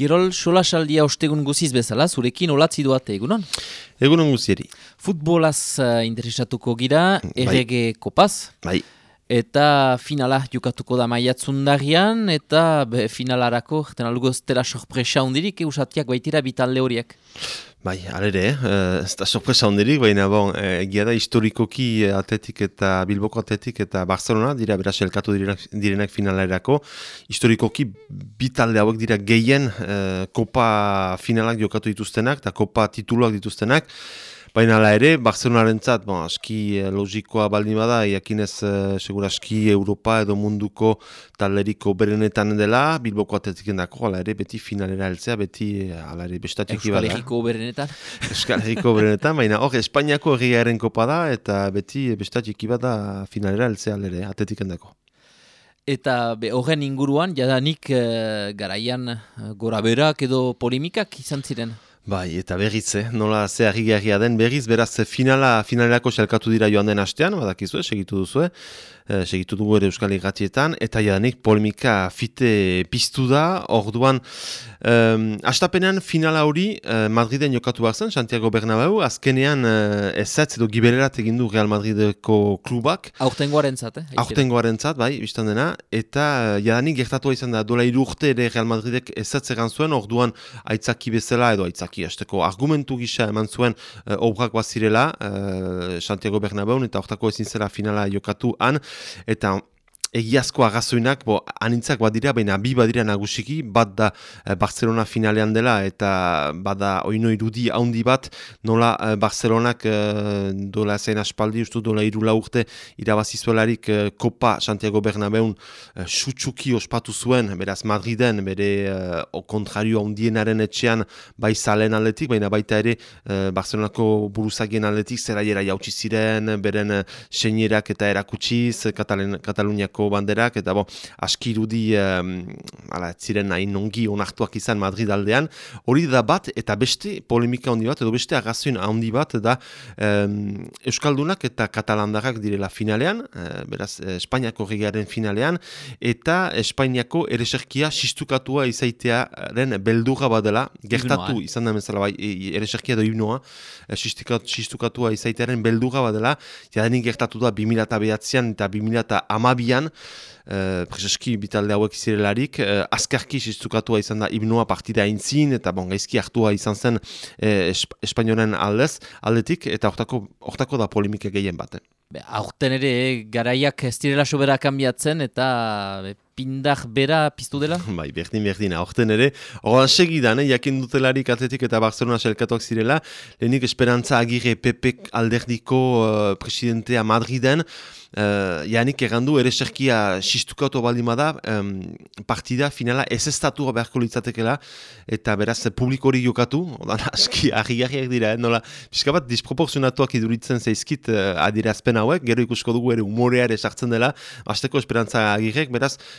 Kirol solasaldia ostegun guziz bezala, zurekin olatzi duate egunon? Egunon guzieri. Futbolaz uh, interesatuko gira, bai. errege kopaz. Bai. Eta finala jokatuko da maiatzundarian, eta be, finalarako, jten alugoztera sorpresa hundirik, eusatiak baitira bitalde horiek. Bai, alere, eh, ez da sorpresa hondirik, baina bon, eh, egia da historikoki eh, atletik eta Bilboko atletik eta Barcelona dira beraz elkatu direnak, direnak finalerako. Historikoki bitalde hauek dira gehien eh, kopa finalak jokatu dituztenak eta kopa tituluak dituztenak. Baina ala ere, Barcelonaren zat, bon, aski eh, logikoa baldin bada, iakinez eh, segura aski Europa edo munduko taleriko berenetan dela, Bilboko atetiken dako, ala ere, beti finalera heltzea, beti eh, ala ere, bestatik ibada. Euskal Herriko berenetan? Euskal Herriko berenetan, baina hor, Espainiako erriaren kopa da, eta beti bestatik ibada finalera heltzea, ala ere, atetiken dako. Eta horren inguruan, jadanik uh, garaian uh, gora berak edo polemikak izan ziren? Bai, eta berriz, eh? nola ze den berriz, beraz finala, finalerako xalkatu dira joan den astean, badakizu, eh? segitu duzu, Eh, segitu dugu ere Euskal Iratietan, eta jadanik polemika fite piztu da, orduan, um, astapenean finala hori uh, Madriden jokatu behar zen, Santiago Bernabeu, azkenean uh, ezetz edo gibelerat egindu Real Madrideko klubak. Aurtengoaren zat, eh? Aurtengoaren zat, bai, biztan dena, eta uh, jadanik gertatu izan da, dola irurte ere Real Madridek ezetz egan zuen, orduan aitzaki bezala, edo aitzaki, azteko argumentu gisa eman zuen uh, obrak bazirela, uh, Santiago Bernabeu, eta hortako ezin zela finala jokatu han, eta egiazko agazoinak, bo, anintzak badira, baina bi badira nagusiki, bat da eh, Barcelona finalean dela, eta bada oino irudi haundi bat, nola eh, Barcelonak eh, dola zein aspaldi, ustu dola irula urte, irabazizuelarik eh, Kopa Santiago Bernabeun eh, sutsuki ospatu zuen, beraz Madriden, bere eh, kontrario haundienaren etxean, bai zalen aldetik, baina baita ere eh, Barcelonako buruzagien aldetik, zera jera jautsi ziren, beren eh, senierak eta erakutsiz, Kataluniako banderak, eta bo, askirudi um, ala, ziren nahi nongi onartuak izan Madrid aldean, hori da bat, eta beste polemika handi bat, edo beste agazuin handi bat, da um, Euskaldunak eta Katalandarrak direla finalean, uh, beraz, Espainiako regaren finalean, eta Espainiako ereserkia sistukatua izaitearen beldurra badela, gertatu izan da mezala bai, ereserkia edo himnoa, sistukatua izaitearen beldurra badela, jadenik gertatu da 2008an eta 2008an, Uh, Prezeski bitalde hauek zirelarik, uh, azkarki sistukatua izan da himnoa partida aintzin, eta bon, gaizki hartua izan zen uh, espainoren aldez, aldetik, eta hortako da polimike gehien baten. Aurten ere, garaiak ez direla sobera kanbiatzen, eta pindar bera piztu dela? Bai, berdin, berdin, aurten ere. Horan segidan, eh, jakin dutelarik atletik eta Barcelona selkatuak zirela, lehenik esperantza agire Pepek alderdiko uh, presidentea Madriden, Uh, Janik errandu ere serkia sistukatu baldimada um, partida finala ez estatu beharko litzatekela eta beraz publikori jokatu. Odan aski ahi dira, eh? nola pixka bat disproporzionatuak iduritzen zaizkit uh, adirazpen hauek, gero ikusko dugu ere umoreare sartzen dela, azteko esperantza agirek, beraz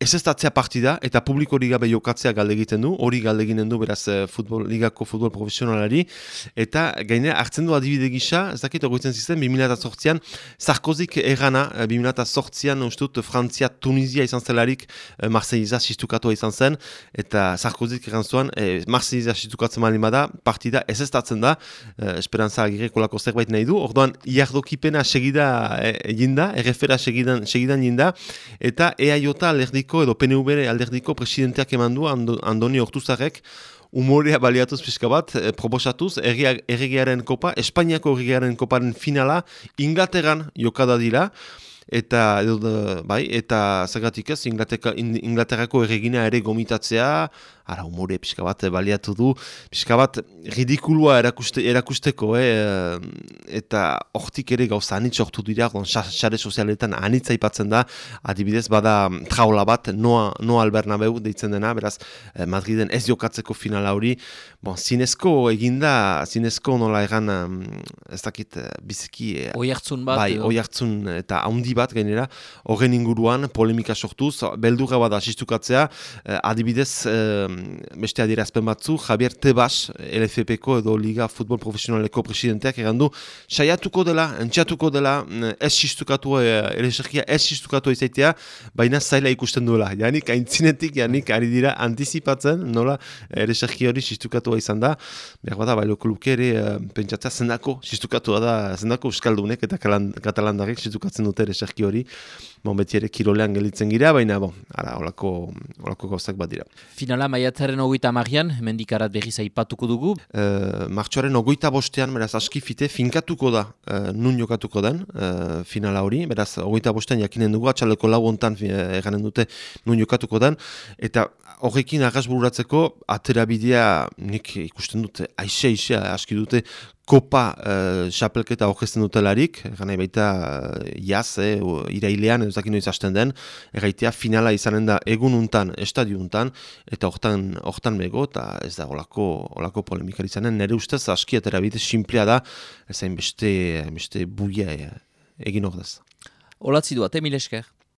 Ez ez partida eta publiko gabe jokatzea galde egiten du, hori galde egiten du beraz eh, futbol, ligako futbol profesionalari, eta gaine hartzen du adibide gisa, ez dakit ogoitzen zizten, 2008an, Sarkozik erana, 2008an, ustut, Frantzia, Tunizia izan zelarik, eh, Marseiza sistukatua izan zen, eta Sarkozik eran zuan, e, Marseiza sistukatzen mali bada, partida ez ez da, e, esperantza agireko lako zerbait nahi du, orduan, iardokipena segida egin da, errefera segidan, segidan jinda, eta EAJ lerdik edo PNV alderdiko presidenteak eman du Andoni Hortuzarek umorea baliatuz pixka bat, e, proposatuz, erregiaren kopa, Espainiako erregiaren koparen finala, Inglaterran jokada dira, eta bai, eta zagatik ez, Inglaterrako erregina ere gomitatzea, ara umore pixka bat baliatu du, pixka bat ridikulua erakuste, erakusteko, eh, eta hortik ere gauza anitz hortu dira, xare sozialetan anitza ipatzen da, adibidez bada traula bat, noa, noa albernabeu deitzen dena, beraz eh, Madriden ez jokatzeko finala hori, bon, zinezko eginda, zinezko nola egan, ez dakit eh, biziki... Eh, oi hartzun bat. Bai, oi hartzun eta haundi bat gainera, horren inguruan polemika sortuz, beldurra bada asistukatzea, adibidez, beste adierazpen batzu, Javier Tebas, LFP-ko edo Liga Futbol Profesionaleko presidenteak egandu, saiatuko dela, entxatuko dela, ez sistukatu, ereserkia ez sistukatu izaitea, baina zaila ikusten duela. Janik, aintzinetik, janik, ari dira antizipatzen, nola, ereserkia hori sistukatu izan da, behar bada, bailo kluke ere, pentsatzea zendako, sistukatu da, zendako euskaldunek eta katalandarek sistukatzen dute ereserkia hori, bon, beti ere kirolean gelitzen gira, baina, bon, ara, olako, olako gauzak bat dira. Finala, maiatzaren ogoita marian, mendikarat berriz aipatuko dugu. E, martxoaren ogoita bostean, beraz, aski fite, finkatuko da, e, nun jokatuko den, e, finala hori, beraz, ogoita bostean jakinen dugu, atxaleko lau ontan eganen dute nun jokatuko den, eta horrekin arras bururatzeko, atera bidea, nik ikusten dute, aixe, aixe, aski dute, kopa uh, xapelketa horretzen dutelarik, gana baita uh, jaz, eh, irailean, ez dakit noiz den, erraitea finala izanen da egun untan, estadio untan, eta hortan, hortan bego, eta ez da olako, olako polemikari izanen, nire ustez aski atera bide, simplea da, ez beste, beste buia egin ordez. Olatzi duat, Emil Esker.